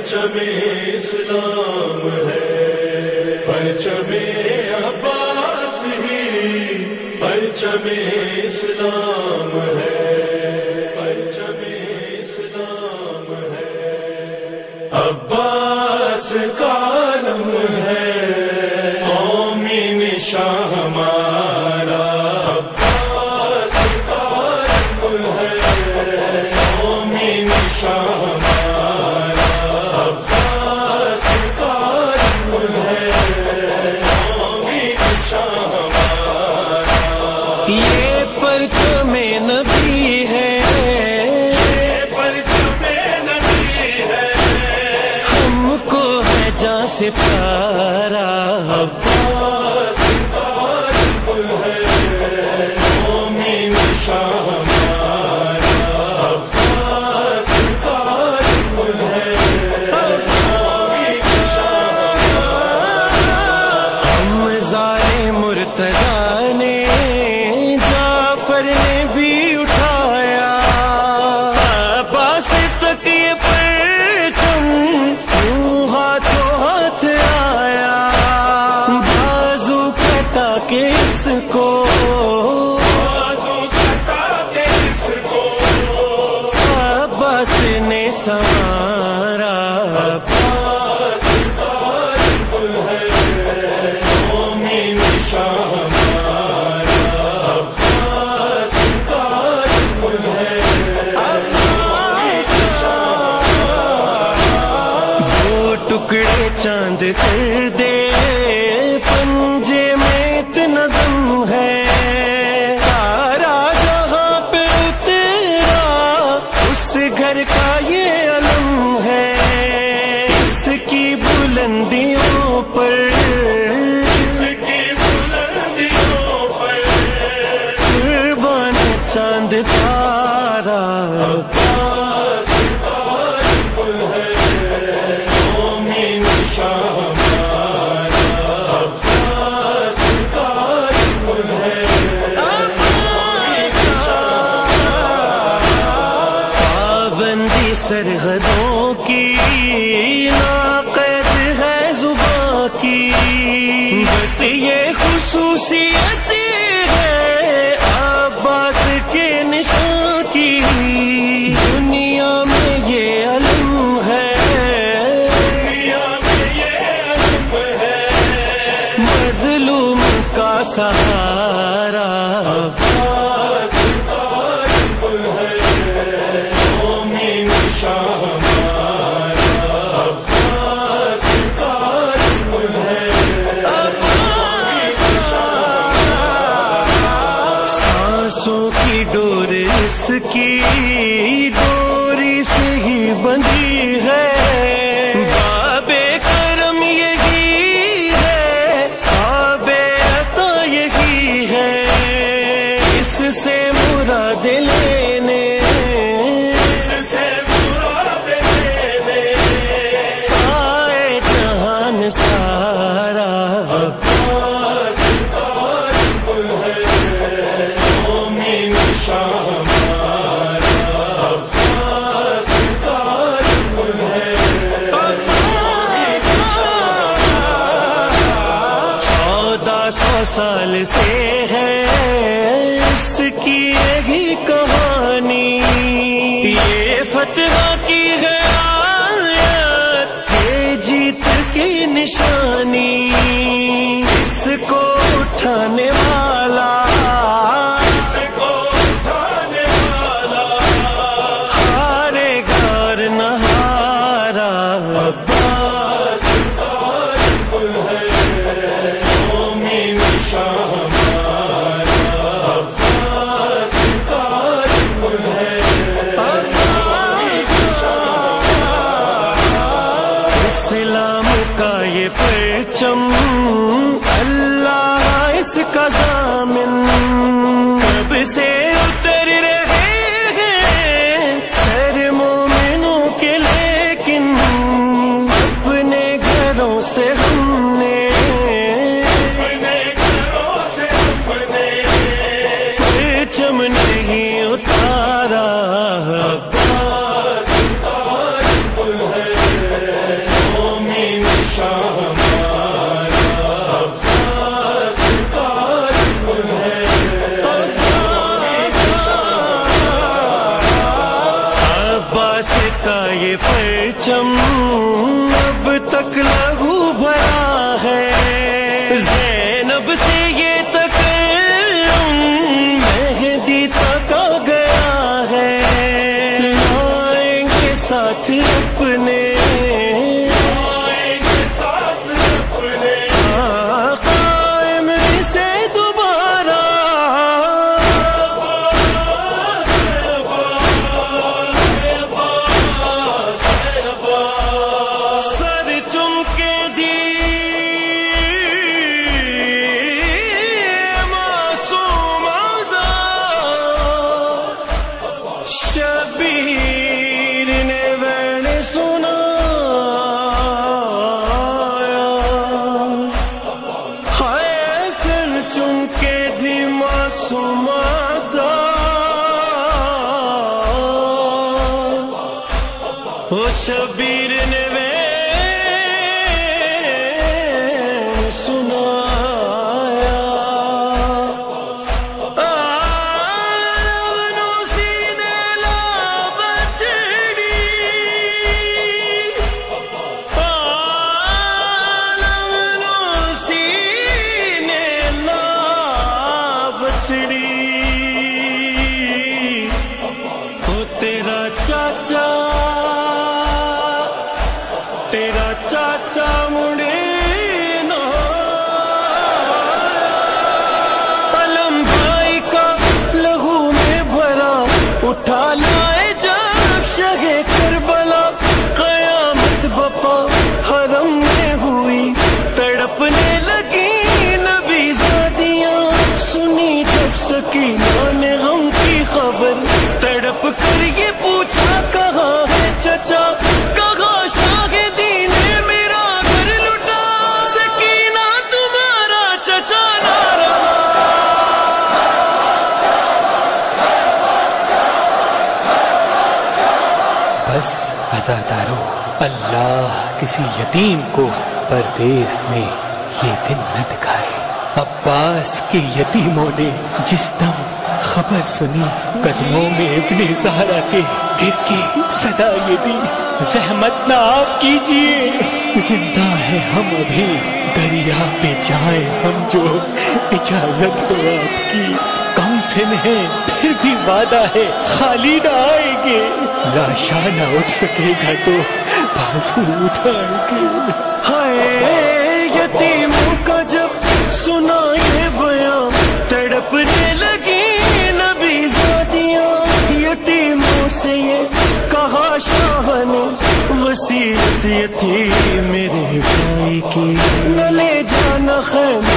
پرچم اسلام ہے۔ پرچم عباس ہی پرچم اسلام ہے۔ پرچم اسلام ہے۔ عباس کا کے کر دے، پنجے میں تنظم ہے۔ تارا جہاں تیرا، اس گھر کا یہ علم ہے۔ اس کی بلندیوں پر، اس کی بلندیوں پر۔ قربان چاند تارا۔ لبوں کی ناقید ہے زباں کی۔ بس یہ خصوصیت ہے عباس کے نشان کی۔ دنیا میں یہ علم ہے۔ دنیا میں یہ علم ہے۔ مظلوم کا سہارا کی سال سے ہے۔ زین بھی کسی یتیم کو پردیس میں یہ دن نہ دکھائے۔ عباس کے یتیموں نے جس دم خبر سنی، قدموں میں ابن زہرا کے گر کے صدا یہ دی، زحمت نہ آپ کیجیے۔ زندہ ہے ہم ابھی، دریا پہ جائیں ہم جو اجازت ہو آپ کی۔ کم سے نہیں پھر بھی وعدہ ہے خالی نہ آئیں گے۔ لاشا نہ اٹھ سکے گا تو بازو اٹھائیں گے ہائے یتیموں کا جب سنا یہ بیان تڑپنے لگی نبی زادیاں۔ یتیموں سے یہ کہا شاہ نے وسیعت یہ تھی میرے بھائی کی۔ نہ لے جانا خیموں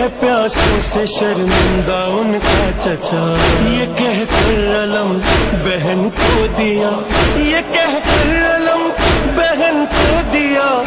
ہے پیاسوں سے شرمندہ ان کا چچا۔ یہ کہہ کر علم، بہن کو دیا۔ یہ کہہ کر علم، بہن کو دیا۔